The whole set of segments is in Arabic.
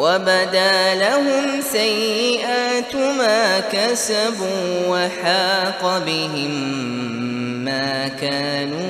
وبدا لهم سيئات ما كسبوا وحاق بهم ما كانوا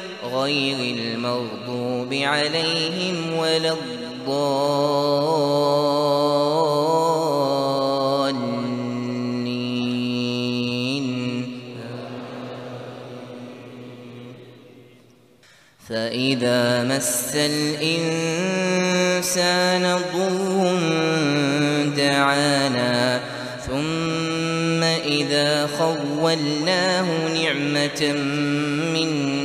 غير المغضوب عليهم ولا الضالين. فإذا مس الإنسان ضر دعانا ثم إذا خولناه نعمة منا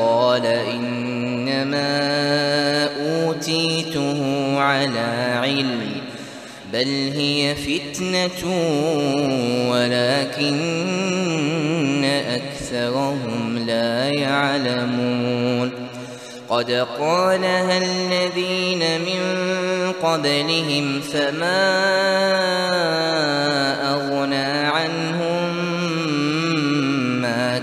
قال إنما أوتيته على علم بل هي فتنة ولكن أكثرهم لا يعلمون. قد قالها الذين من قبلهم فما أغنى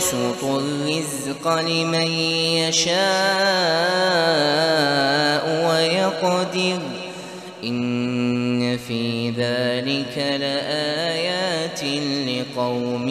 يبسط الرزق لمن يشاء ويقدر. إن في ذلك لآيات لقوم